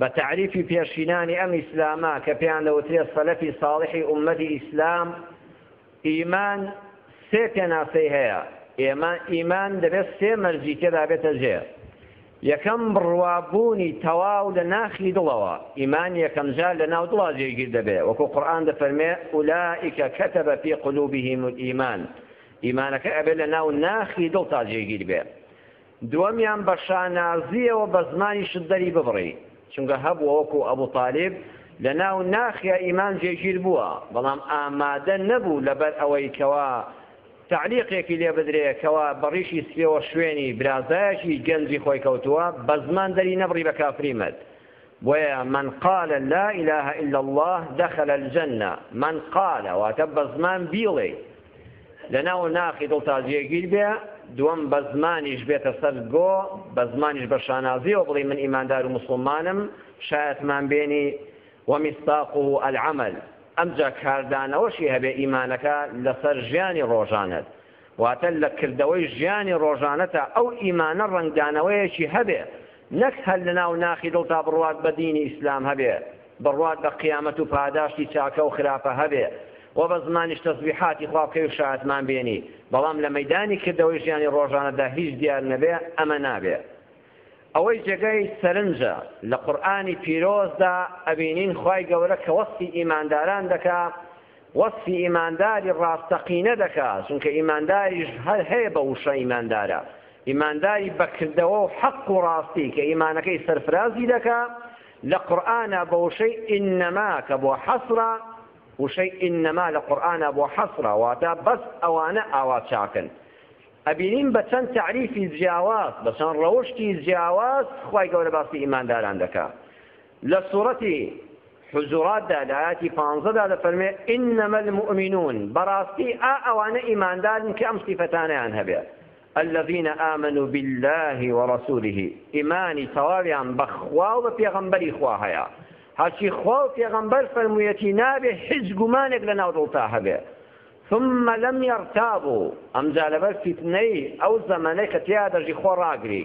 بە تەعریفی پێشینانی ئەم ئیسلامە کە پێیان دەوترێت سەلەفی ساڵحی ئوممەتی ئیسلام، ئیمان سێ پێناسەی هەیە، ئێمە ئیمان دەبێت سێ مەرجی تێدا بێتە جێ، یەکەم بڕوا بوونی تەواو لە ناخی دڵەوە، ئیمان یەکەم جار لە ناو دڵا جێگیر دەبێ، وەکو قورئان دەفەرمێ، ئولائک کتب فی قلوبهم الایمان، ئیمانەکە ئەبێ لە ناو ناخی دڵتا جێگیر بێ. دووەمیان بە شانازییەوە بە زمانیشت دەری ببڕی، چونکە هەبووە وەکو ئەبو تالیب لە ناو ناخیا ئیمان جێگیر بووە، بەڵام ئامادە نەبوو لەبەر ئەوەی کەوا تەعلیقێکی لێ بدرێ کەوا بە ڕیشی سپیەوە شوێنی برازایەکی گەنجی خۆی کەوتووە، بە زمان دەری نەبڕی بە کافری مرد. بۆیە من قال لا اله الا اللە دخل الجنە، من قال واتە بە زمان بیڵێی. لەناو ناخی دڵ تا جێگیر بێ دووەم بە زمانیش بێتە سەر گۆ بە زمانیش بە شانازیەوە بڵی من ئیماندار و مسلمانم شایەتمان بێنی ومستاق و العمل ئەمجا کاردانەوەشی هەبێ ئیمانەکە لەسەر ژیانی ڕۆژانت واتە لە کردەوەی ژیانی ڕۆژانەتە ئەو ئیمانە ڕنگدانەوەیەکی هەبێ نەک هەر لەناو ناخی دڵتا بڕوات بە دینی ئیسلام هەبێ، بڕوات بە قیامەت و پاداشتی چاکە و خراپە هەبێ و بە زمانیش تەسبیحاتی خوا بکەی و شایەتمان بێنی، بەڵام لە مەیدانی کردەوەی ژیانی ڕۆژانەدا هیچ دیار نەبێ، ئەمە نابێ. ئەوەی جێگای سەرنجە، لە قورئانی پیرۆزدا ئەبینین خوای گەورە کە وەسفی ئیمانداران دەکا، وەسفی ئیمانداری ڕاستەقینە دەکا چونکە ئیمانداریش هەر هەیە بە وشە ئیماندارە ئیمانداری بە کردەوەو حەق و ڕاستی کە ئیمانەکەی سەرفرازی دەکا لە قورئانا بە وشەی ئینەما کە بۆ حەسرە وشەی ئینەما لە قورئانا بۆ حەسرە واتە بەس ئەوانە ئاوا چاکن ئەبینین بە چەند تەعریفی جیاواز بە چەند ڕەوشتی جیاواز خوای گەورە باسی ئیمانداران دەکا لە سورەتی، حجرات، دا لە ئایەتی پانزە دا دەفەرموێ، انما المومنون، بەڕاستی ئا ئەوانە ئیماندارن کە ئەم سیفەتانەیان هەبێ، الذین آمنوا باللە و رسوله، ئیمانی تەواویان بە خوا و بە پێغەمبەری خوا هەیە، هەرچی خوا و پێغەمبەر فەرموویەتی نابێ هیچ گومانێک لە ناو دڵتا هەبێ، ثم لم یرتابوا، ئەمجا لەبەر فیتنەی ئەو زەمەنەی کە تێیا دەژی خۆ ڕاگری،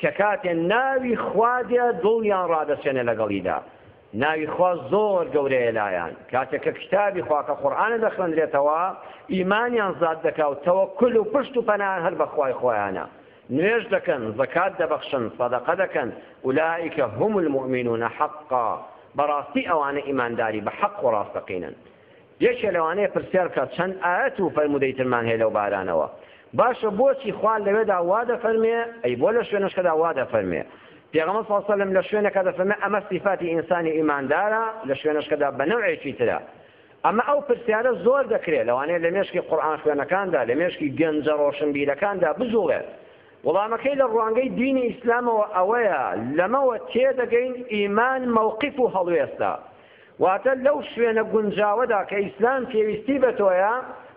کە کاتێ ناوی خوا دێ دڵیان ڕادەچێنێ لەگەڵیدا، ناوی خوا زۆر گەورەیە لایان، کاتێ کە کتابی خوا کە قورئانە دەخوێندرێتەوە ئیمانیان زات دەکا و تەوەکول و پشت و پەنایان هەر بە خوای خۆیانە، نوێژ دەکەن، زەکات دەبەخشن، سەدەقە دەکەن، اولئک هم المومنون حقا، بەڕاستی ئەوانە ئیمانداری بە حەق و ڕاستەقینەن. یەکێ لەوانەیە پرسیار بکات چەند ئایەت و فەرموودەی ترمان هەیە لەو بارانەوە؟ باشە بۆچی خوا لەوێدا وا دەفەرموێ ئەی بۆ لە شوێنەشکەدا وا دەفەرموێ؟ پێغەمبەر صلی اللە علیە و سلم لە شوێنەکە دەفەرموێ ئەمە سیفاتی ئینسانی ئیماندارە لە شوێنەشکەدا بە نەوعێکی ترە ئەمە ئەو پرسیارە زۆر دەکرێت لەوانەیە لە مێشکی قورئان خوێنەکاندا لە مێشکی گەنجە ڕۆشنبیرەکاندا بجوڵێت وڵامەکەی لە ڕوانگەی دینی ئیسلامەوە ئەوەیە لەمەوە تێدەگەین ئیمان مەوقف و هەڵوێستە واتە لەو شوێنە گونجاوەدا کە ئیسلام پێویستی بە تۆیە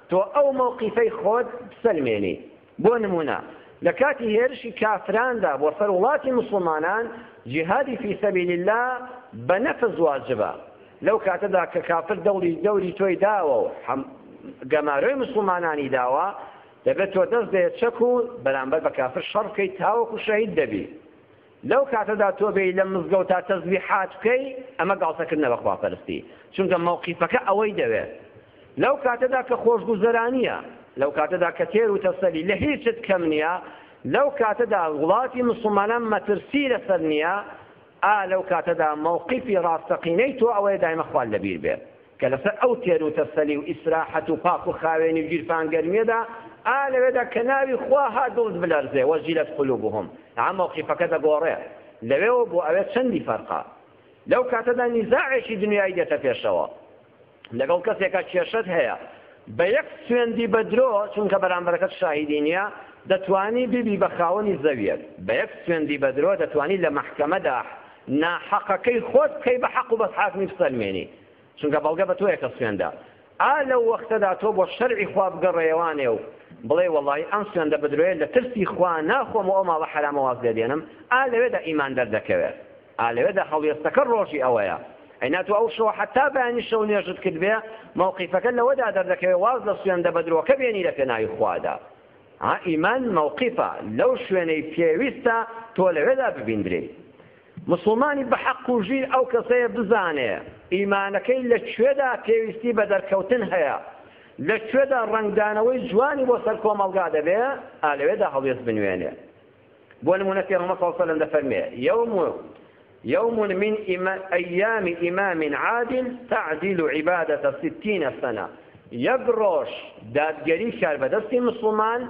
تۆ ئەو مەوقیفەی خۆت بسەلمێنی بۆ نموونە لە کاتی هێرشی کافراندا بۆ سەر وڵاتی موسڵمانان جیهادی فی سەبیل اللە بە نەفز واجبە لەو کاتەدا کە کافر دەوڵی دەوری تۆی داوە و گەمارۆی مسلمانانی داوە دەبێت تۆ دەست دێت چەک و بەرامبەر بە کافر شەڕ بکەیت تاوەکو شەهید دەبی لەو کاتەدا تۆ بێی لەم مزگەوتە تەزبیحات بکەی ئەمە گاڵتەکردنە بە خواپەرستی چونکە مەوقیفەکە ئەوەی دەوێ لەو کاتەدا کە خۆشگوزەرانیە لەو کاتەدا کە تێر و تەسەلی لە هیچت کەم نییە لەو کاتەدا وڵاتی مسلمانان مەترسی لەسەر نییە ئا لەو کاتەدا مەوقیفی ڕاستەقینەی تۆ ئەوەیە دایمە خوات لەبیر بێ کە لەسەر ئەو تێر و تەسەلی و ئیسراحەت و پاک و خاوێنی و گیرفان گەرمیەدا ئا لەوێدا کە ناوی خوا هات دڵت بلەرزێ وجلت قلوبهم ئا مەوقیفەکە دەگۆڕێ لەوێوە بۆ ئەوێ چەندی فەرقە لەو کاتەدا نیزاعێکی دنیایی دێتە پێشەوە لەگەڵ کەسێکە کێشەت هەیە بە یەک سوێندی بە درۆ چونکە بەرامبەرەکەت شاهیدی نییە دەتوانی بیبی بە خاوەنی زەویەک بە یەک سوێندی بە درۆ دەتوانی لە مەحکەمەدا ناحەقەکەی خۆت بکەی بە حەق و بەس حاکمی بسەلمێنی چونکە بەڵگە بە تۆیە کە سوێندە ئا لەو وەختەدا تۆ بۆ شەرعی خوا بگەڕێیەوانێ و بڵێ وەڵاهی ئەم سوێندە بدرۆێ لە ترسی خوا ناخۆم و ئەو ماڵە حەرامە واز لێ دێنم ئا لەوێدا ئیمان دەردەکەوێ ئا لەوێدا هەڵوێستەکە ڕۆژی ئەوەیە ئەینا تۆ ئەو شەوە حەتا بەیانی شەو نوێژت کردبێ مەوقیفەکە لەوەدا دەردەکەوێ واز لە سوێندە بە درۆکە بێنی لە پێناوی خوادا ئایمن مەوقیفە لەو شوێنەی پێویستە تۆ لەوێدا ببیندرێی. موسڵمانی بەحەق و ژیر ئەو کەسەیە بزانێ ئیمانەکەی لە کوێدا پێویستی بە دەرکەوتن هەیە، لە کوێدا ڕەنگدانەوەی جوانی بۆ سەر کۆمەڵگا دەبێ، ئا لەوێدا هەڵوێست بنوێنێ. بۆ نموونە پێغەمبەر صلی اللە علیە و سلم دەفەرمێ یوم یوم من ئەیام ئیمام عادل تعدیل عبادة ستین سنە یەک ڕۆژ دادگەری کاربەدەستی مسلمان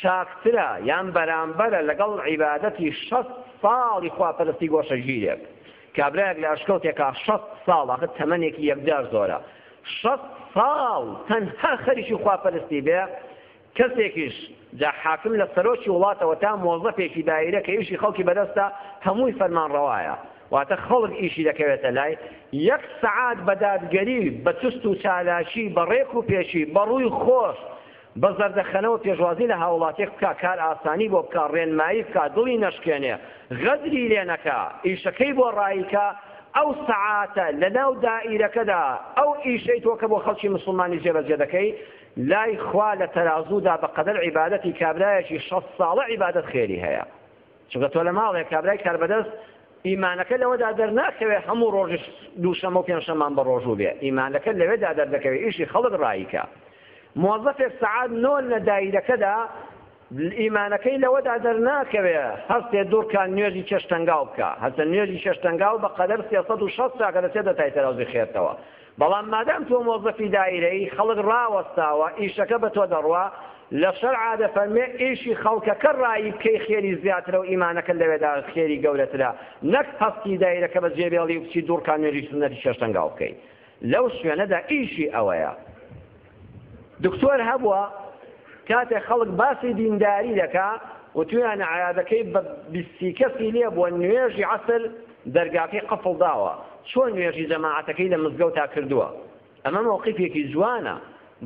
چاکترە یان بەرامبەرە لەگەڵ عیبادەتی شەست ساڵی خواپەرستی گۆشەگیرێک کابراەک لە ئەشکەوتێکا شەست ساڵ ئەخە تەمەنێکی یەکجار زۆرە شەست ساڵ تەنها خەریکی خواپەرستی بێ کەسێکیش جا حاکم لە سەرۆکی وڵاتەوە تا مۆزەفێکی دایرە کە ئیشی خەڵکی بەدەستە هەمووی فەرمانڕەوایە واتە خەڵک ئیشی دەکەوێتە لای یەک سەعات بە دادگەری بە چست و چالاکی بە ڕێک و پێکی بە ڕووی خۆش بە زەردەخەنەوە پێشوازی لە هاوڵاتیەک بکا کار ئاسانی بۆ بکا ڕێنمایی بکا دڵی نەشکێنێ غەدری لێ نەکا ئیشەکەی بۆ ڕاییکە ئەو سەعاتە لە ناو دائیرەکەدا ئەو ئیشەی تۆ کە بۆ خەڵکی مسلمانی جێبەجێ دەکەی لای خوا لە تەرازوودا بە قەدەر عیبادەتی کابرایەکی شەست ساڵە عیبادەت خێری هەیە چونکە تۆ لە ماڵێ کابرای کاربەدەست ئیمانەکە لەوەدا دەرناکەوێ هەموو ڕۆژش دووشەمە و پێنجشەمان بە ڕۆژوو بێ ئیمانەکە لەوێدا دەردەکەوێ ئیشی خەڵک ڕاییکە مۆزەفێک سەعات نۆ لە دایرەکەدا ئیمانەکەی لەوەدا دەرناکەوێ هەستێ دوڕکان نوێژی چێژ تەنگاو بکا، هەرچەن نوێژی چێژ تەنگاو بە قەدەر سێ سەد و شەست چاکە دەچێتە تای تەرازوی خێرتەوە، بەڵام مادام تۆ مۆزەفی دایرەی، خەڵک ڕاوەستاوە، ئیشەکە بە تۆ دەڕوا، لە شەرعا دەفەرمێ ئیشی خەڵکەکە ڕایی بکەی خێری زیاترە و ئیمانەکەت لەوێدا خێری گەورەترە، نەک هەستی دایرە کە بە جێ بێڵی و بچی دوڕکان نوێژی سوننەتی چێژ تەنگاو بکەی، لەو شوێنەدا ئیشی ئەوەیە. دکتۆر هەبوە کاتێک خەڵک باسی دینداری دەکا وتویانە عەیادەکەی بە بیستی کەسی لێ بوە نوێژی عەسر دەرگاکەی قفڵ داوە چۆن نوێژی جەماعەتەکەی لە مزگەوتا کردوە ئەمە مەوقیفێکی جوانە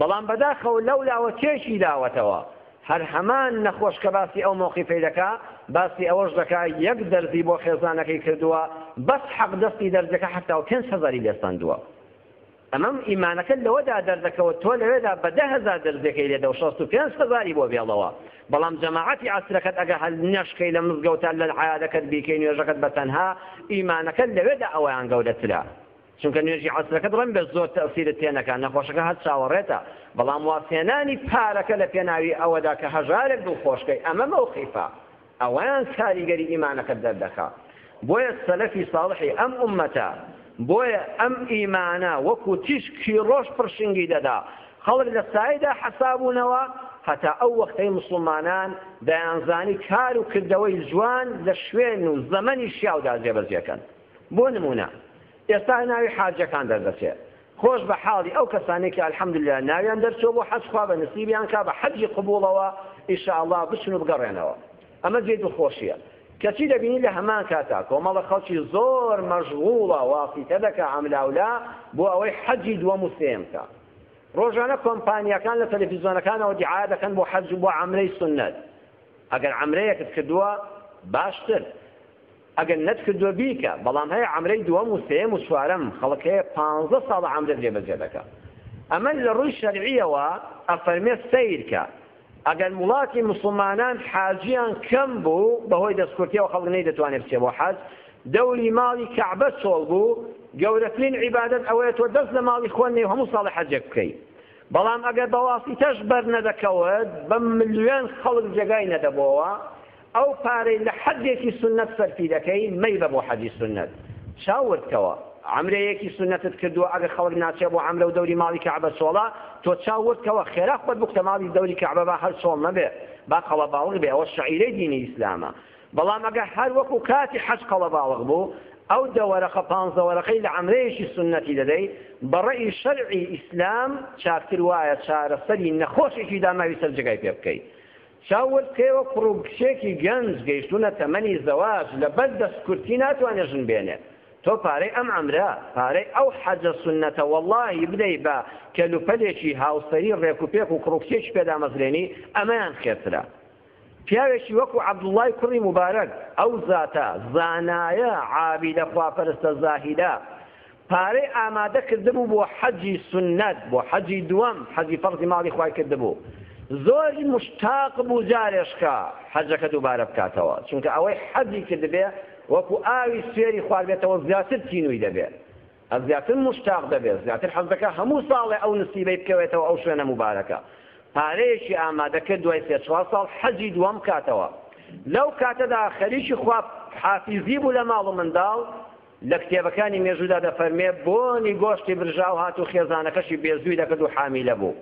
بەڵام بەداخەوە لەو لاوە تێکی داوەتەوە هەر هەمان نەخۆش کە باسی ئەو مەوقیفەی دەکا باسی ئەوەش دەکا یەک دەرزی بۆ خێزانەکەی کردووە بەس حەق دەستی دەرزەکە حەفتا و پێنج هەزاری لێسەندووە ئەمەم ئیمانەکەت لەوەدا دەردەکەوت تۆ لەوێدا بە دە هەزار دەرزیەکەی لێ دەو شەست و پێنج هەزاری بۆ بێڵەوە بەڵام جەماعەتی عەسرەکەت ئەگە هەل نەشکەی لە مزگەوتە لە عەیادەکەت بیکەی نوێژەکەت بە تەنها ئیمانەکەت لەوێدا ئەوەیان گەورەترە چونکە نوێژی عەسرەکەت ڕەنگ بێ زۆر تەئسیرت تێ نەکا نەخۆشەکە هەر چاوەڕێتە بەڵام وازهێنانی پارەکە لە پێناوی ئەوەدا کە هەژارێک دڵخۆشکەی ئەمە مەوقیفە ئەوەیان کاریگەری ئیمانەکەت دەردەکا بۆیە سەلەفی ساڵحی ئەم ئوممەتە بۆیە ئەم ئیمانە وەکو تیشکی ڕۆژ پڕشنگی دەدا خەڵک لە سایەیدا حەسابوونەوە هەتا ئەو وەختەی موسڵمانان دەیانزانی کار و کردەوەی جوان لە شوێن و زەمەنی شیاودا جێبەجێکەن بۆ نموونە ئێستا ناوی حاجەکان دەردەچێ خۆش بە حاڵی ئەو کەسانەی کە الحمدللە ناویان دەرچووە بۆ حەج خوا بە نسیبیان کا بە حەجی قبوڵەوە ان شاء اللە بچن و بگەڕێنەوە ئەمە جێی دڵخۆشیە کەچی دەبینی لە هەمان کاتا کۆمەڵە خەڵکی زۆر مەژغوڵە واسیتە دەکا ئەملاولا بۆ ئەوەی حەجی دووەم و سێم بکا ڕۆژانە کۆمپانیاکان لە تەلەفیزۆنەکانەوە دیعاە دەکەن بۆ حەج بۆ عەمرەی سنەت ئەگەر عەمرەیەکت کردووە باشتر ئەگەر نەت کردوە بیکە بەڵام هەیە عەمرەی دوەم و سێیەم و چوارەم خەڵک هەیە پانزە ساڵە عەمرە جێ بەجێ دەکا ئەمەش لە ڕووی شەرعیەوە ئەفەرمێ سەیرکە ئەگەر وڵاتی موسڵمانان حاجیان کەم بوو بەهۆی دەستکورتیەوە خەڵک نەیدەتوانێت بچێ بۆ حەج دەوری ماڵی کەعبە چۆڵ بوو گەورەترین عیبادەت ئەوەیە تۆ دەست لە ماڵی خۆ نێ هەموو ساڵی حەجێک بکەی بەڵام ئەگەر بەواسیتەش بەر نەدەکەوت بە ملیۆن خەڵک جێگای نەدەبەوە ئەو پارەی لە حەجێکی سوننەت سەرفی دەکەی مەیبە بۆ حەجی سوننەت چاو ورد کەوە، عەمرەیەکی سوننەتت کردووە ئەگەر خەڵک ناچێ بۆ عەمرە و دەوری ماڵی کەعبە چۆڵە تۆ چاو ورد کەوە خێرا خۆت بکوتە ماڵی دەوری کەعبە با هەر چۆڵ نەبێ با قەڵەباڵغ بێ ئەوە شەعیرەی دینی ئیسلامە بەڵام ئەگەر هەر وەکو کاتی حەج قەڵەباڵغ بوو ئەو دە وەرەقە پانزە وەرەقەی لە عەمرەیەکی سوننەتی دەدەی بە ڕەئی شەرعی ئیسلام چاکتر وایە چارەسەری نەخۆشێکی داماوی سەر جێگای پێ بکەی چاوت پێوە کوڕ و کچێکی گەنج گەیشتوونە تەمەنی زەواج لەبەر دەست کورتی ناتوانێ ژن بێنێ تۆ پارەی ئەم عەمرە پارەی ئەو حەجە سوننەتە وەڵاهی بدەی بە کەلوپەلێکی هاوسەری ڕێک و پێک و کوڕ و کچێکی پێ دامەزرێنی ئەمەیان خێرترە پیاوێکی وەکو عەبدوڵڵای کوڕی موبارەک ئەو زاتە زانایە عابیدە خواپەرستە زاهیدە پارەی ئامادە کردبوو بۆ حەجی سوننەت بۆ حەجی دووەم حەجی فەرزی ماڵی خوای کردبوو زۆر مشتاق بوو جارێشکە حەجەکە دووبارە بکاتەوە چونکە ئەوەی حەجی کردبێ وەکو ئاوی سوێری خواردبێتەوە زیاتر تینووی دەبێ ئە زیاتر مشتاق دەبێت زیاتر حەز دەکە هەموو ساڵێ ئەو نسیبەی بکەوێتەوە ئەو شوێنە مبارەکە پارەیەکی ئامادە کرد دوای سێ چوار ساڵ حەجی دووەم کاتەوە لەو کاتەدا خەریکی خواب حافیزی بوو لە ماڵ و منداڵ لە کتێبەکانی مێژوودا دەفەرمێ بۆنی گۆشتی برژاو هات و خێزانەکەشی بێزووی دەکرد و حامیلە بوو.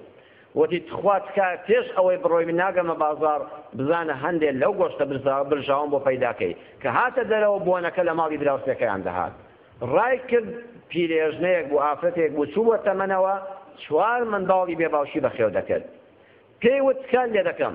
وتی تخوا تکایە پێش ئەوەی بڕۆی من ناگەمە بازاڕ، بزانە هەندێ لەو گۆشتە برژاوەم بۆ پەیدا کەی. کە هاتە دەرەوە بۆنەکە لە ماڵی دراوسێکەیان دەهات. ڕای کرد پیرێژنەیەک بوو ئافرەتێک بوو چوو بۆ تەمەنەوە چوار منداڵی بێ باوکی بەخێو دەکرد. پێی وت تکات لێ دەکەم.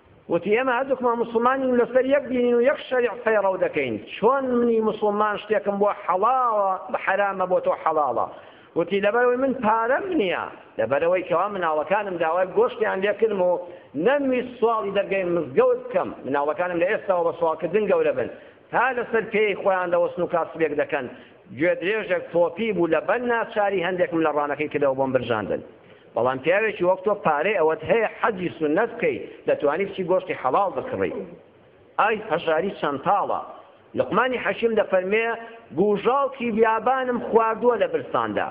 وتی، ئێمە هەردووکمان موسڵمانین و لەسەر یەک دینین و یەک شەریع پەیڕەو دەکەین، چۆن منی موسڵمان شتێکم بۆ حەڵاڵە حەرامە بۆ تۆ حەڵاڵە؟ وتی، لەبەرئەوەی من پارەم نییە، لەبەرئەوەی کەوا مناڵەکانم داوای گۆشتیان لێکردم و نەمویست سواڵی دەرگای مزگەوت بکەم، مناڵەکانم لە ئێستاوە بە سواڵکردن گەورە بن، تا لەسەر پێیەی خۆیان دەوەستن و کاسبێک دەکەن، گوێدرێژێک تۆپی بوو، لەبەر ناچاری هەندێکم لە ڕانەکەی کردەوە بۆم برژاندن. بەڵام پیاوێکی وەک تۆ پارەی ئەوەت هەیە حەجی سوننەت بکەی دەتوانی بچی گۆشتی حەڵاڵ بکڕی ئای هەژاری چەند تاڵە لقمانی حەکیم دەفەرمێ گوژاڵکی بیابانم خواردووە لە برساندا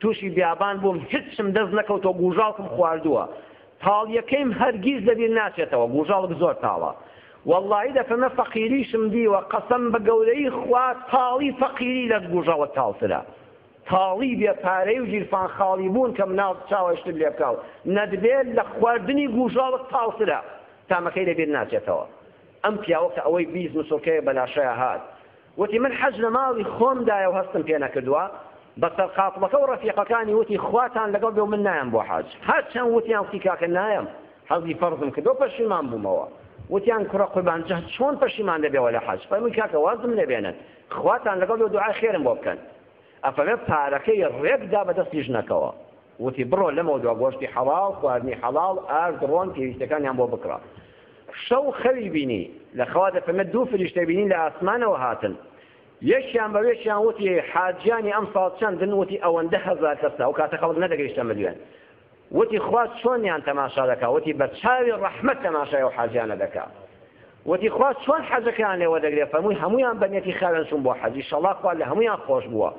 تووشی بیابان بووم هیچم دەست نەکەوتەوە گوژاڵکم خواردووە تاڵیەکەیم هەرگیز لەبیر ناچێتەوە گوژاڵک زۆر تاڵە واللهی دەفەمە فەقیریشم دیوە قەسەم بە گەورەی خوا تاڵی فەقیری لەس گوژەڵە تاڵترە تاڵی بێ پارەی و گیرفان خاڵی بوون کە مناڵ چاوە شتت لێ بکا و نەتبێ لە خواردنی گووژاڵت تاڵترە تامەکەی لە بیر ناچێتەوە ئەم پیاوە کە ئەوەی بیست مسوڵکەیە بە لاشەیا هات وتی من حەج لە ماڵی خۆم دایە و هەستم پێ نەکردووە بە سەر قاپڵەکە و ڕەفیقەکانی وتی خواتان لەگەڵ بێ و من نایەم بۆ حەج هەر چەند وتیان وتی کاکە نایەم حەزی فەرزم کردو پەشیمان بوومەوە وتیان کوڕە قوربان جەهد چۆن پەشیمان دەبێەوە لە حەج فەرمووی کاکە وازم لێ بێنن خواتان لەگەڵ بێ و دوعای خێرم بۆ بکەن. ئەفەرمێ پارەکەی ڕێک دا بە دەستی ژنەکەوە. وتی بڕۆ لەمەو دوا گۆشتی حەڵاڵ، خواردنی حەڵاڵ، ئاش، دڕۆن، پێویستیەکانیان بۆ بکڕە. شەو خەوی بینی. لە خەوا دەفەرمێ دوو فریشتە بینی لە ئاسمانەوە هاتن. یەکیان بە یەکیان وتی حاجیانی ئەمساڵ چەندن؟ وتی ئەوەندە هەزار کەسە. ئەو کاتە خەڵک نەدەگەیشتە ملیۆن. وتی خوا چۆنیان تەماشا دەکا وتی بە چاوی ڕەحمەت تەماشای ئەو حاجیانە دەکا وتی خوا چۆن حەجەکەیان لێ وەدەگرێ فەرمووی هەموویان بە نیەتی خاوێن چوون بۆ حەج ئیشەڵڵا خوا لە هەموویان خۆش بووە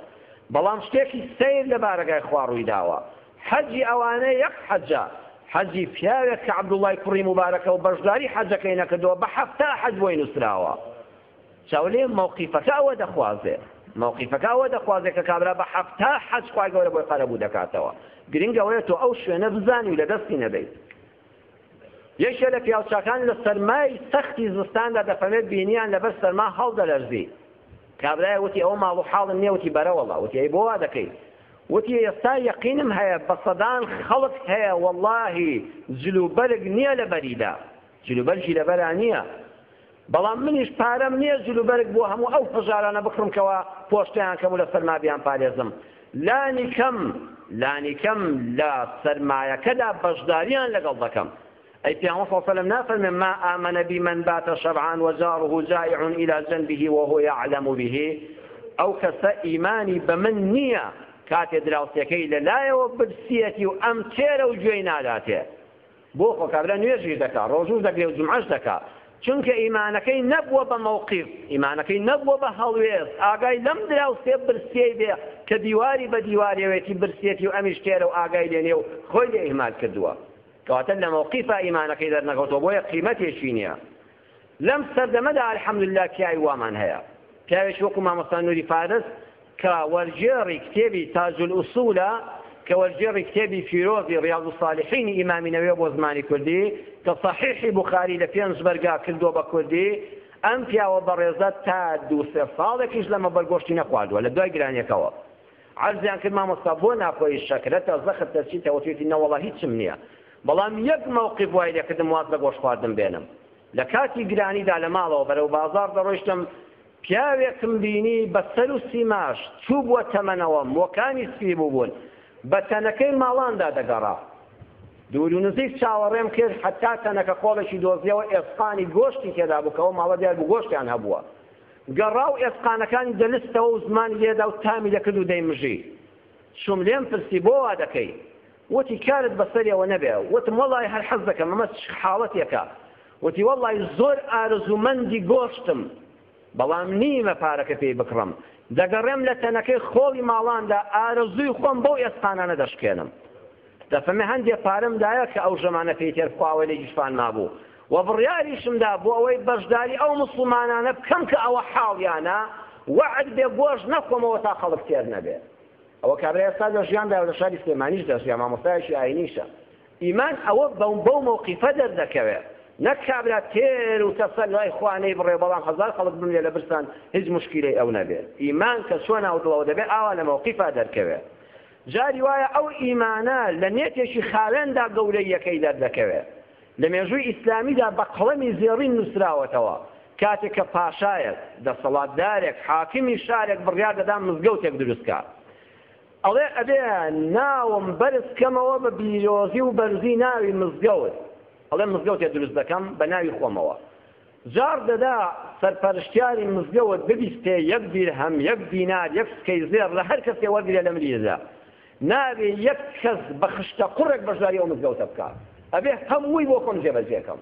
بەڵام شتێکی سەیر لە بارەگای خوا ڕووی داوە حەجی ئەوانە یەک حەجە حەجی پیاوێک کە عەبدوڵڵای کوڕی موبارەکە و بەشداری حەجەکەی نەکردووە بە حەفتا حەج بۆی نووسراوە چاولێ مەوقیفەکە ئەوە دەخوازێ مەوقیفەکە ئەوە دەخوازێ کە کابرا بە حەفتا حەج خوای گەورە بۆی قەرەبوو دەکاتەوە گرنگ ئەوەیە تۆ ئەو شوێنە بزانی و لە دەستی نەدەیت یەکێ لە پیاوچاکان لە سەرمای سەختی زستاندا دەفەمێت بینیان لەبەر سەرما هەڵدەلەرزی کابرای وتی ئەو ماڵ و حاڵم نییە وتی بەرەوەڵا وتی ئەی بۆ وا دەکەی وتی ئێستا یەقینم هەیە بە سەدان خەڵک هەیە واللهی جلوبەرگ نییە لە بەریدا جلوبەرگی لەبەرا نییە بەڵام منیش پارەم نیە جلوبەرگ بۆ هەموو ئەو هەژارانە بکڕم کەوا پۆشتیان کەم و لە سەرما بیان پارێزم لانی کەم لانی کەم لە سەرمایەکەدا بەشداریان لەگەڵ دەکەم ئەی پیامبەر صلی الله علیه و نافرمێ ما آمن بمن بات شبعا وجاره جائع الى جنبه وهو يعلم به ئەو کەسە ئیمانی بە من نییە کاتێ دراوسێکەی لەلایەوە برسیەتی و ئەم تێرە و گوێی ناداتێ بۆ خۆ کابرا نوێژیش دەکا ڕۆژووش دەگرێ و جومعەش دەکا چونکە ئیمانەکەی نەبووە بە مەوقیف ئیمانەکەی نەبووە بە هەڵوێست ئاگای لەم دراو سێ برسیەی بێ کە دیواری بە دیواریەوێتی برسیەتی و ئەمیش تێرە و ئاگای لێ نیە و خۆی لێ ئیهمال کردووە کەواتە لە مەوقیفا ئیمانەکەی دەرنەکەوتووە بۆیە قیمەتێکی نیە لەم سەردەمەدا الحمدللە پیاوی وامان هەیە، پیاوێکی وەکو مامۆستا نوری فارس کە وەرگێڕی کتێبی تاج الاصولە، کە وەرگێڕی کتێبی پیرۆزی ریاض الصالحینی ئیمامی نەوەیە بۆ زمانی کوردی، کە صحیحی بوخاری لە پێنج بەرگا کردووە بە کوردی، ئەم پیاوە بەڕێزە تا دوو سێ ساڵێکیش لەمەبەر گۆشتی نەخواردووە لە دوای گرانیەکەوە. عەرزیان کرد مامۆستا بۆ ناخۆی شەکرە تا زەخت دەچیتە وتویەتی نەوەڵا هیچم نیە بەڵام یەک مەوقیف وای لێکردم واز لە گۆشت خواردن بێنم لە کاتی گرانیدا لە ماڵەوە بەرەو بازاڕ دەڕۆیشتم پیاوێکم بینی بە سەر و سیماش چوو بووە تەمەنەوە مۆکانی سپی بووبوون بە تەنەکەی ماڵاندا دەگەڕا دوور و نزیک چاوەڕێم کرد حتا تەنەکە قۆڵێکی دۆزیەوە ئێسقانی گۆشتی تێدا بوو کەەوە ماڵە دیار بوو گۆشتیان هەبووە گەڕا و ئێسقانەکانی دەلستەوە و زمانی لێدا و تامی دەکرد و دەیمژی. چووم لێم پرسی بۆ وا دەکەی؟ وتی کارت بەسەریەوە نەبێ. وتم وەڵای هەر حەز دەکەم ئەمە چ حاڵەتێکە؟ وتی وەڵای زۆر ئارەزوومەندی گۆشتم بەڵام نیمە پارەکە پێی بکڕم. دەگەڕێم لە تەنەکەی خۆڵی ماڵاندا ئارەزووی خۆم بەو ئێسقانانە دەشکێنم. دەفەمێ هەندێ پارەم دایە کە ئەو ژەمانە پێی تێربخواوە لێ گیرفان مابوو. وە بڕیاریشم دا بۆ ئەوەی بەشداری ئەو موسڵمانانە بکەم کە ئەوە حاڵیانە وەعد بێ گۆشت نەخۆمەوە تا خەڵک تێر نەبێ ئەوە کابرای ئێستا لە ژیاندایە و لە شاری سلێمانیش دەژیا مامۆستایەکی ئاینیشە ئیمان ئەوە بەو بەو مەوقیفە دەردەکەوێت نەک کابرا تێر و تەسەل لای خوانەی بڕێ بەڵام هەزار خەڵک بمێ لە برسان هیچ مشکیلەی ئەو نەبێت ئیمان کە چۆ ناو دڵەوە دەبێت ئاوا لە مەوقیفا دەرکەوێت جاری وایە ئەو ئیمانە لە نێتێکی خاوێندا گەورەیەکەی دەردەکەوێت لە مێژووی ئیسلامیدا بە قەڵەمی زێڕین نووسراوەتەوە، کاتێک کە پاشایەک، دەسەڵاتدارێک، حاکمی شارێک بڕیار دەدا مزگەوتێک دروست کا، ئەڵێ ئەبێ ناوم بەرز کەمەوە بە بیرۆزی و بەرزی ناوی مزگەوت، ئەڵێ مزگەوتێ دروست دەکەم بە ناوی خۆمەوە. جاڕ دەدا سەرپەرشتیاری مزگەوت ببیستێ یەک دیرهەم، یەک دینار، یەک سکەی زێڕ لە هەر کەسێ وەرگرێ لە ملی دەدا. نابێ یەک کەس بە خشتە قوڕێک بەشداری ئەو مزگەوتە بکا ئەبێ هەمووی بۆ خۆم جێبەجێ کەم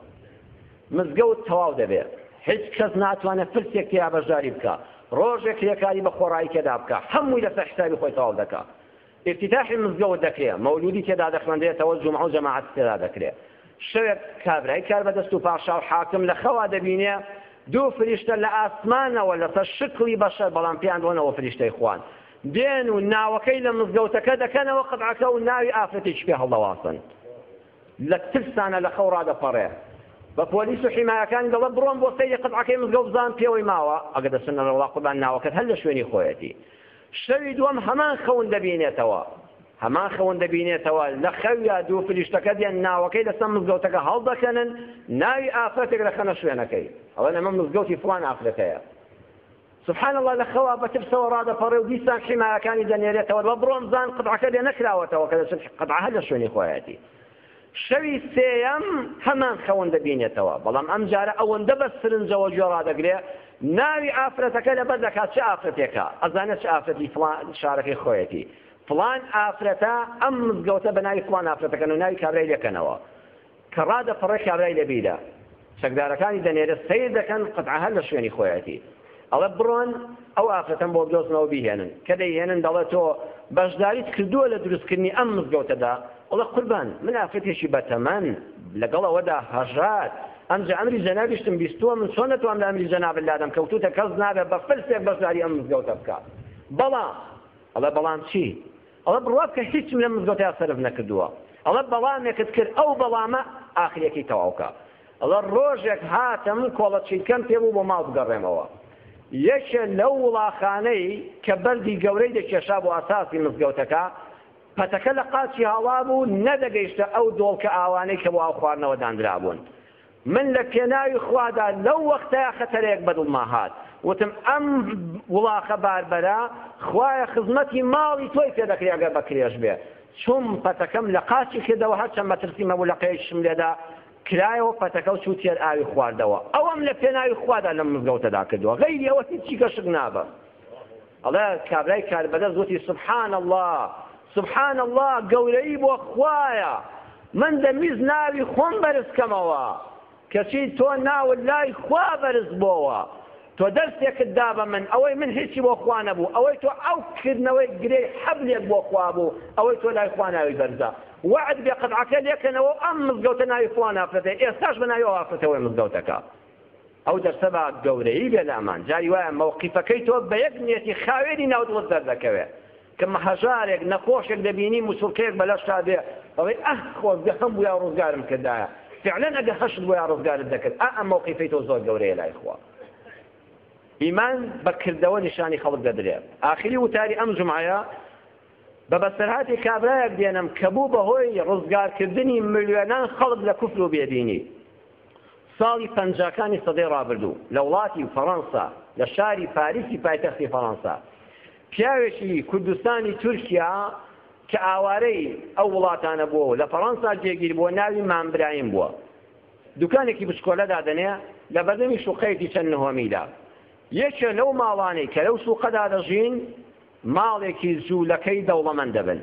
مزگەوت تەواو دەبێ هیچ کەس ناتوانێت پرسێک تیا بەشداری بکا ڕۆژێک کرێکاری بە خۆڕایی تێدا بکە هەمووی لەسەر حسابی خۆی تەواو دەکا ئفتتاحی مزگەوت دەکرێ مەولودی تێدا دەخوێندرێتەوە جمعە و جەماعەت تێدا دەکرێت شەوێک کابرای کار بەدەست و پاشا و حاکم لە خەوا دەبینێ دوو فریشتە لە ئاسمانەوە لەسەر شکلی بەشەر بەڵام پێیان بۆنەوە فریشتەی خوان دێن و ناوەکەی لە مزگەوتەکە دەکەنەوە قەبعەکە و ناوی ئافرەتێکی پێ هەڵدەواسن لە ترسانە لە خەو ڕادەپەڕێ بە پۆلیس و حیمایەکانی دەڵێ بڕۆن بۆ سەیری قەبعەکەی مزگەوت بزان پێوەی ماوە ئەگە دەچن لە ڕەوڵا قوربان ناوەکەت هەر لە شوێنی خۆیەتی شەوی دووەم هەمان خەون دەبینێتەوە هەمان خەون دەبینێتەوە لە خەویا دوو فریشتەکە دێن ناوەکەی لەسەر مزگەوتەکە هەڵدەکەنن ناوی ئافرەتێک دەخەنە شوێنەکەی ئەوە لەمە مزگەوتی فلان ئافرەتەیە سبحان اللە لە خەوا بە ترسەوە ڕادەپەڕێ و دیسان حیمایەکانی دەنێرێتەوە بە بڕۆم زان قەدعەکە لێ نەکراوەتەوە کە دەچن قەدعە هەر لە شوێنی خۆیەتی شەوی سێیەم هەمان خەون دەبینێتەوە بەڵام ئەم جارە ئەوەندە بە سرنجەوە گوێ ڕادەگرێ ناوی ئافرەتەکە لەبەر دەکات چ ئافرەتێکە ئەزانێت چ ئافرەتی فڵان شارەکەی خۆیەتی فڵان ئافرەتە ئەم مزگەوتە بە ناوی فڵان ئافرەتەکەن و ناوی کابرای لەکەنەوە کە ڕادەپەڕێ کابرای لە بیرە چەکدارەکانی دەنێرێ سەیر دەکەن قەتعە هەر لە شوێنی خۆیەتی ئەڵێ بڕۆن ئەو ئافرەتەم بۆ بدۆزنەوە بیهێنن کە دەیهێنن دەڵێ تۆ بەشداریت کردووە لە دروستکردنی ئەم مزگەوتەدا ئەڵێ قوربان من ئافرەتێکی بەتەمەن لەگەڵ ئەوەدا هەژار ئەمجا ئەمری جەنابیشتم بیستووە من چۆن نەتوام لە ئەمری جەنابت لادەم کەوتوتە کەس نابێ بە فلسێک بەشداری ئەم مزگەوتە بکە بەڵام ئەڵێ بەڵام چی ئەڵێ بڕوا بکە هیچم لەم مزگەوتەیا سەرف نەکردووە ئەڵێ بەڵامێکت کرد ئەو بەڵامە ئاخرەکەی تەواوکە ئەڵێ ڕۆژێک هاتم کۆڵە چیلکەم پێ بوو بۆ ماڵ بگەڕێمەوە یەکێ لەو وڵاخانەی کە بەردی گەورەی دەکێشا بۆ ئەساسی مزگەوتەکە پەتەکە لە قاچی هاوابوو نەدەگەیشتە ئەو دۆڵکە ئاوانەی کە بۆ ئاو خواردنەوە داندرابوون من لە پێناوی خوادا لەو وەختەیا خەتەرێک بەدڵما هات وتم ئەم وڵاخە باربەرە خوایە خزمەتی ماڵی تۆی پێ دەکرێ ئەگەر بە کرێش بێ چوم پەتەکەم لە قاچی کردەوە هەرچەند مەترسیم هەبوو لە قەیەکیشم لێدا کرایەوە پەتەکەو چوو تێر ئاوی خواردەوە ئەوەم لە پێناوی خوادا لەم مزگەوتەدا کردووە غەیری ئەوە هیچی کەشک نابە ئەڵێ کابرای کاربەدەست وتی، سبحان اللە، سبحان اللە، گەورەیی بۆ خوایە، من دەمویست ناوی خۆم بەرز کەمەوە، کەچی تۆ ناوت لای خوا بەرز بۆوە، تۆ دەرسێکت دا بە من، ئەوەی من هیچی بۆ خوا نەبوو، ئەوەی تۆ ئەو کردنەوەی گرێی حەبلێک بۆ خوا بوو، ئەوەی تۆ لای خوا ناوی بەرزە، وەعد بێ قەدعەکە لێکەنەوە و ئەم مزگەوتە ناوی فڵان ئافرەتە، ئێستاش بە ناوی ئەو ئافرەتە وەیە مزگەوتەکە. ئەو دەرسە با گەورەی بێ لامان جاری وایە مەوقیفەکەی تۆ بە یەک نیەتی خاوێنی ناو دڵت دەردەکەوێ کە هەژارێک نەخۆشێک دەبینی موسوڵکەیەک بە لەشتا بێ ئەڵێ ئەه خۆزگە هەم بویا ڕزگارم کردایە فعلا ئەگە هەشت بویا ڕزگارت دەکرد ئا ئەم مەوقیفەی تۆ زۆر گەورەیە لای خوا ئیمان بە کردەوە نیشانی خەڵک دەدرێت ئاخری وتاری ئەم جمعەیە بە بەسەرهاتی کابرایەک دێنم کە بوو بەهۆی ڕزگارکردنی ملیۆنان خەڵک لە کوفر و بێدینی ساڵی پەنجاکانی سەدەی ڕابردوو لە وڵاتی فەڕەنسا لە شاری پاریسی پایتەختی فەڕەنسا پیاوێکی کوردستانی تورکیا کە ئاوارەی ئەو وڵاتانە بووە و لە فەڕەنسا جێگیر بووە ناوی مام برایم بووە دوکانێکی بچکۆلە دادەنێ لە بەردەمی شوقەیەکی چەند نهۆمیدا یەکێ لەو ماڵانەی کە لەو شوقەدا دەژین ماڵێکی جوولەکەی دەوڵەمەند دەبن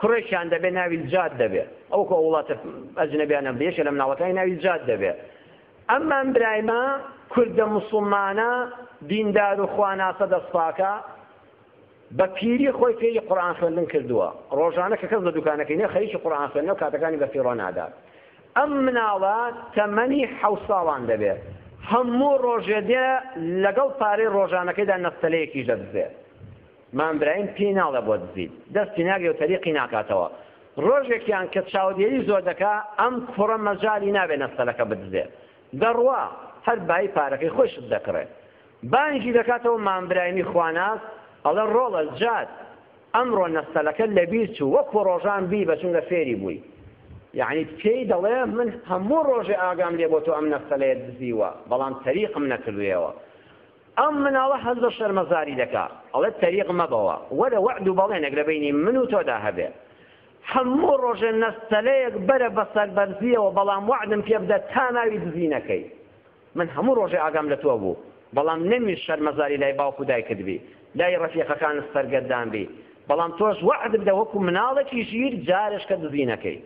کوڕێکیان دەبێ ناوی جاد دەبێ ئەوەکو ئەو وڵاتە ئەجنەبیانە بە یەکێ لە مناڵەکانی ناوی جاد دەبێ ئەم ئەم برایمە کوردە موسڵمانە دیندار و خواناسە دەست پاکە بە پیری خۆی فێری قورئان خوێندن کردووە ڕۆژانە کە کەس لە دوکانەکەی نیە خەریکی قورئان خوێندنەوە کاتەکانی بە فیڕۆ نادات ئەم مناڵە تەمەنی حەوت ساڵان دەبێ هەموو ڕۆژێ دێ لەگەڵ پارەی ڕۆژانەکەیدا نەستەلەیەکیش دەدزێ مام برایم پێی ناڵێ بۆ دزی دەستی ناگرێ و تەریقی ناکاتەوە ڕۆژێکیان کە چاودێری زۆر دەکا ئەم کوڕە مەجالی نابێ نەستەلەکە بدزێ دەڕوا هەر بایی پارەکەی خۆیشت دەکڕێ بانگی دەکاتەوە مام برایمی خواناس ئەڵێ ڕۆڵە جاد ئەمڕۆ نەستەلەکە لەبیر چوو وەکو ڕۆژان بی بە چونگە فێری بووی یعنی پێی دەڵێ من هەموو ڕۆژێ ئاگام لێ بۆ تۆ ئەم نەستەلەیە دزیوە بەڵام تەریقم نەکردویەوە ئەم مناڵە هەست بە شەرمەزاری دەکا ئەڵێ تەریق مەبەوە وەرە وەعد و بەڵێنێک لە بەینی من و تۆدا هەبێ هەموو ڕۆژێ نەستەلەیەک بەرە بە سەربەرزیەوە بەڵام وەعدم پێ بدە تا ناوی دزی نەکەی من هەموو ڕۆژێ ئاگام لە تۆ بوو بەڵام نەمویست شەرمەزاری لای باوک و دایکت بی لای ڕەفیقەکانت سەرگەردان بی بەڵام تۆش وەعد بدە وەکو مناڵێکی ژیر جارێشکە دزی نەکەی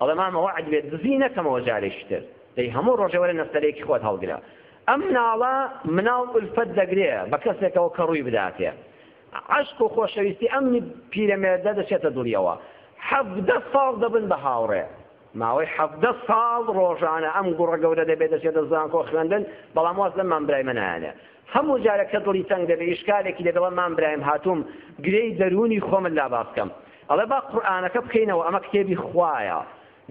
ئەڵێ مامە وەعد بێ دزی نەکەمەوە جارێکی تر دەی هەموو ڕۆژێ وەرە نەستەرێکی خۆت هەڵگرە ئەم مناڵە مناڵ ئولفەت دەگرێ بە کەسێکەوە کە ڕووی بداتێ عەشق و خۆشەویستی ئەم پیرەمێردە دەچێتە دڵیەوە حەڤدە ساڵ دەبن بە هاوڕێ ماوەی حەڤدە ساڵ ڕۆژانە ئەم گوڕە گەورە دەبێ دەچێتە زانکۆ خوێندن بەڵام واز لەم مامبرای مە نایەنێ هەموو جارێک کە دڵی تەنگ دەبێ ئیشکالێکی دێت دەڵێ مام برایم هاتووم گرێی دەروونی خۆمت لا باس کەم ئەڵێ با قورئانەکە بکەینەوە ئەمە کتێبی خوایە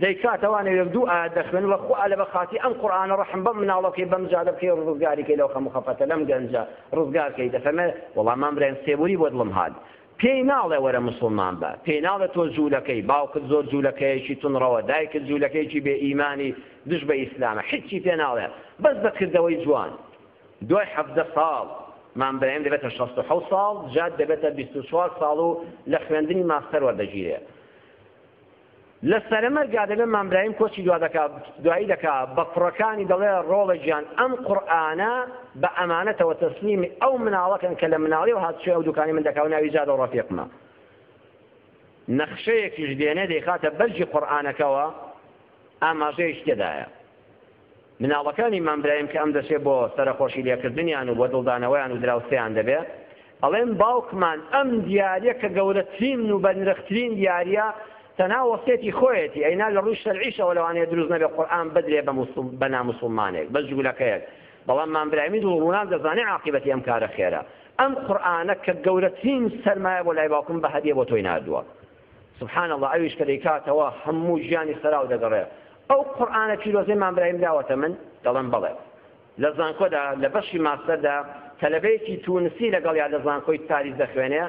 دەیکاتەوە نەوێک دوو ئایەت دەخوێن وە خوا لە بەخاتی ئەم قورئانە ڕەحم بەم مناڵەکەی بەم جادە بکەی ڕزگاری کەی لەو خەم و خەفەتە لەم گەنجە ڕزگار کەی دەفەرمێ وەڵا مام برایم سێبوری بۆ دڵم هات پێی ناڵێ وەرە مسلمان بە پێی ناڵێ تۆ جوولەکەی باوکت زۆر جوولەکەیەکی تونڕەوە دایکت جوولەکەیەکی بێ ئیمانی دژ بە ئیسلامە حیچی پێ ناڵێ بەس بە کردەوەی جوان دوای حەڤدە ساڵ مام برایم دەبێتە شەست و حەوت ساڵ، جاد دەبێتە بیست و چوار ساڵ و لە خوێندنی ماستەر وەردەگیرێ. لە سەرەمەرگا دەبێ مام برایم کۆچی دوا دەکا، دوایی دەکا بە کوڕەکانی دەڵێ ڕۆڵە گیان ئەم قورئانە بە ئەمانەتەوە تەسلیمی ئەو مناڵە کەن کە لە مناڵیەوە هاتوچۆی ئەو دوکانی من دەکا و ناوی جاد و ڕەفیقمە. نەخشەیەکیش دێنێ دەیخاتە بەرگی قورئانەکەوە ئاماژەیەکی تێدایە. مناڵەکانی مام برایم کە ئەم دەچێ بۆ سەرەخۆشی لێکردنیان و بۆ دڵدانەوەیان و دراوسێیان دەبێ ئەڵێن باوکمان ئەم دیاریە کە گەورەترین و بەنرخترین دیاریە تەنها وەسێتی خۆیەتی ئەینا لە ڕووی شەرعیشەوە لەوانەیە دروست نەبێ قورئان بدرێ بە موسڵ بە ناموسڵمانێک بە جوولەکەیەک بەڵام مام برامی دڵ ڕووناک دەزانێ عاقبەتی ئەم کارە خێرە ئەم قورئانە کە گەورەترین سەرمایە بۆ لای باوکم بە هەدیە بۆ تۆی ناردووە سبحان اللە ئەویش کە دەیکاتەوە هەموو ژیانی سەراو دەگەڕێ. ئەو قورئانە پیرۆزەی مام برایم داوەتە من؟ دەڵێم بەڵێ. لە زانکۆدا لە بەشی ماستەردا تەلەبەیەکی تونسی لەگەڵیا لە زانکۆی پاریس دەخوێنێ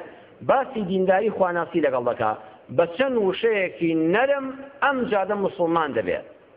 باسی دینداری خواناسی لەگەڵ دەکا بە چەند وشەیەکی نەرم ئەم جادە موسڵمان دەبێ.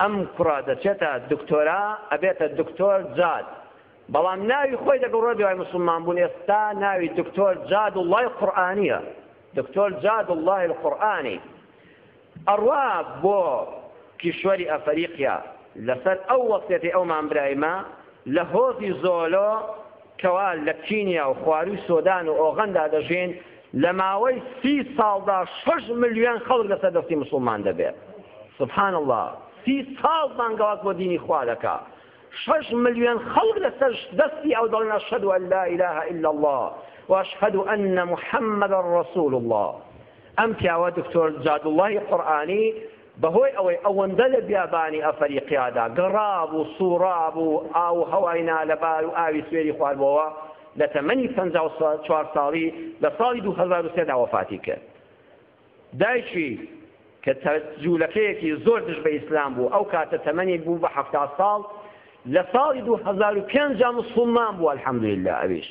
ئەم کوڕە دەچێتە دکتۆرا ئەبێتە دکتۆر جاد بەڵام ناوی خۆی دەگۆڕێ دوای موسڵمان بوون ئێستا ناوی دکتۆر جاد اللەی قورئانیە دکتۆر جاد اللەی القورئانی ئەڕوا بۆ کیشوەری ئەفەریقیا لەسەر ئەو وەسێتی ئەو مامبرایمە لە هۆزی زۆلۆ کەوا لە کینیا و خواروی سۆدان و ئۆغەندا دەژین لە ماوەی سی ساڵدا شەش ملیۆن خەڵک لەسەر دەستی موسڵمان دەبێ سبحان اللە سی ساڵ بانگەواز بۆ دینی خوا دەکا شەش ملیۆن خەڵک لەسەر دەستی ئەو دەڵێن ئەشهەدو ئەن لا ئیلاهە ئیلا اللە و ئەشهەدو ئەنە محەممەدا ڕەسوول اللە ئەم پیاوە دکتۆر جادوڵڵاهی قورئانی بەهۆی ئەوەی ئەوەندە لە بیابانی ئەفەریقیادا گەڕابوو و سووڕابوو و ئاو و هەوای نالەبار و ئاوی سوێری خواردبۆوە، لە تەمەنی پەنجا و چوار ساڵی لە ساڵی دوو هەزار و سێ دا وەفاتی کرد. دایکی کە جوولەکەیەکی زۆر دژ بە ئیسلام بوو، ئەو کاتە تەمەنی بوو بە حەفتا ساڵ، لە ساڵی دوو هەزار و پێنج دا موسڵمان بوو الحمدللە ئەویش.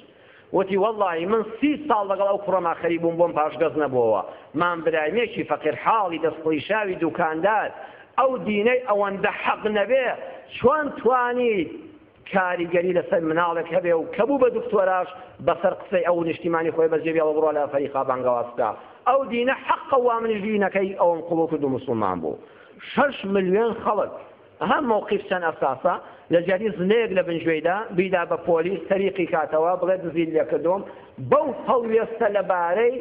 وتی وەڵاهی من سی ساڵ لەگەڵ ئەو کوڕەما خەریک بووم بۆم پاشگەز نەبۆوە مام برایمێکی فەقیر حاڵی دەست قڵیشاوی دوکاندار ئەو دینەی ئەوەندە حەق نەبێ چۆن توانی کاریگەری لەسەر مناڵێک هەبێ و کە بوو بە دکتۆراش بەسەر قسەی ئەو نیشتیمانی خۆی بەجێ بێڵە بڕۆ لە فەریقا بانگەوازکە ئەو دینە حەقە وا منیش دینەکەی ئەوم قبوڵ کرد و مسلمان بوو شەش ملیۆن خەڵک ئەها مەوقیف چەن ئەساسە لە جاری زلەیەک لە بنجوێیدا بیدا بە پۆلیس تەریقی کاتەوە بڵێ دزیت لێ کردووم بەو هەڵوێستە لە بارەی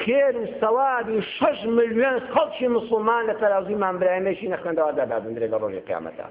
خێر و سەوابی شەش ملیۆن خەڵکی مسلمان لە تەرازوی مامبرایمێکی نەخوێندەواردا دادندرێت لە ڕۆژی قیامەتدا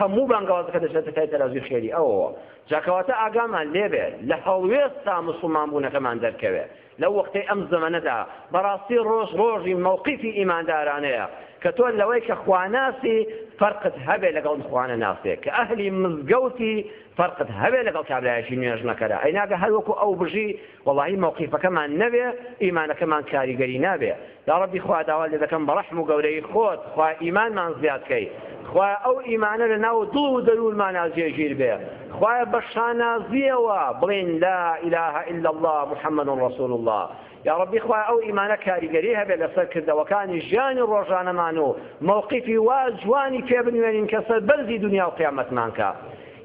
هەموو بانگەوازەکە دەچێتە تای تەرازوی خێری ئەوەوە جاکەواتە ئاگامان لێبێت لە هەڵوێستا مسلمان بوونەکەمان دەرکەوێت لەو وەقتەی ئەم زەمەنەدا بەڕاستی ڕۆژ ڕۆژی مەوقیفی ئیماندارانەیە کە تۆ لەوەی کە خواناسی فەرقت هەبێ لەگەڵ خوانەناسێ کە ئەهلی مزگەوتی فەرقت هەبێ لەگەڵ کابرایەکی نوێژنەکەرە ئەی ناگە هەر وەکو ئەو بژی وەڵاهی مەوقیفەکەمان نەبێ ئیمانەکەمان کاریگەری نابێ یاڕەبی خوا داوات لێ دەکەم بەڕەحم و گەورەیی خۆت خوا ئیمانمان زیاد کەی خوایە ئەو ئیمانە لە ناو دڵ و دەروونمانا جێگیر بێ خوایە بە شانازیەوە بڵین لا اله الا الله محمد رسول الله یاڕەبی خوا ئەو ئیمانە کاریگەری هەبێ لەسەر کردەوەکانی ژیانی ڕۆژانەمان و مووقیفی وا جوانی پێ بنوێنین کە سەر بەرزی دنیا و قیامەتمانکە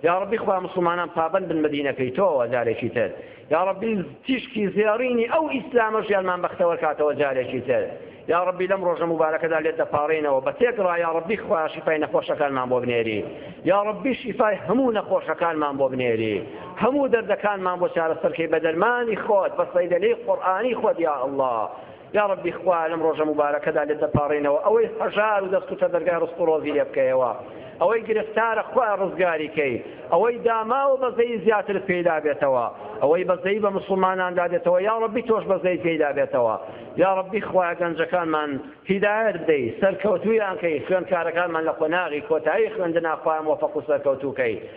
یاڕبی خوا مسلمانان پابند بن بە دینەکەی تۆوە جارێکی تر یاڕەبی تیشکی زێڕینی ئەو ئیسلامە ژیانمان بەختەوەر کاتەوە جارێکی تر یاڕەبی لەم ڕۆژە مبارەکەدا لێت دەپاڕێنەوە بە تێکڕا یاڕەبی خوا شیفای نەخۆشەکانمان بۆ بنێری یاڕەبی شیفای هەموو نەخۆشەکانمان بۆ بنێری هەموو دەردەکانمان بۆ چارەسەرکەی بە دەرمانی خۆت بە سەیدەلەی قورآانی خۆت یا الله یاڕەبی خوا لەم ڕۆژە موبارەکەدا لێت دەپاڕێینەوە ئەوەی هەژار و دەستوتە دەرگای ڕزق و ڕۆزی لێ بکەیەوە ئەوەی گرفتارە خوای ڕزگاری کەی ئەوەی داماوە بەزەی زیاترت پێدا بێتەوە ئەوەی بەزەی بە مسلمانان دادێتەوە یا ڕبی تۆش بەزەی پێدا بێتەوە یا ڕبی خوای گەنجەکانمان هیدایەت بدەی سەرکەوتویانکەی خوێندکارەکانمان لە قۆناغی کۆتایی خوێندنا خوای مۆفەق و سەرکەوتوکەی